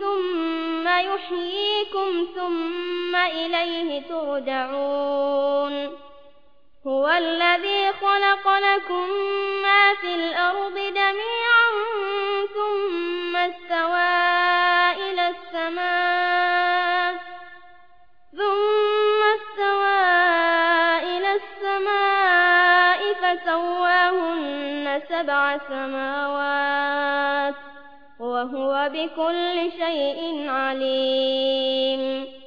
ثم يحييكم ثم إليه ترجعون. هو الذي خلق لكم ما في الأرض جميعا ثم استوى إلى السماء ثم استوى إلى السماء فسواهن سبع سماوات. وهو بكل شيء عليم.